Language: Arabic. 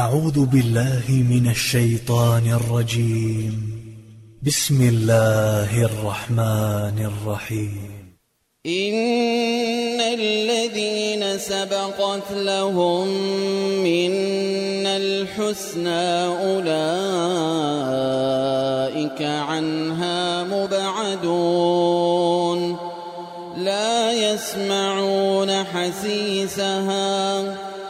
أعوذ بالله من الشيطان الرجيم. بسم الله الرحمن الرحيم. إن الذين سبقت لهم منا الحسنى أولئك عنها مبعدون. لا يسمعون حسيسها.